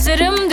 yazarım